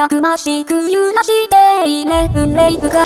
たくましく揺らしていれるレイプが。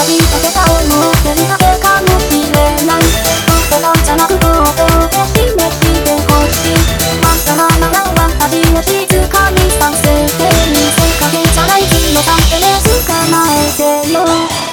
旅立てた思ってるのカンペで捕まえてよ。